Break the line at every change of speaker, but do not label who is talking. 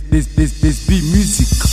this, this, this, this be music.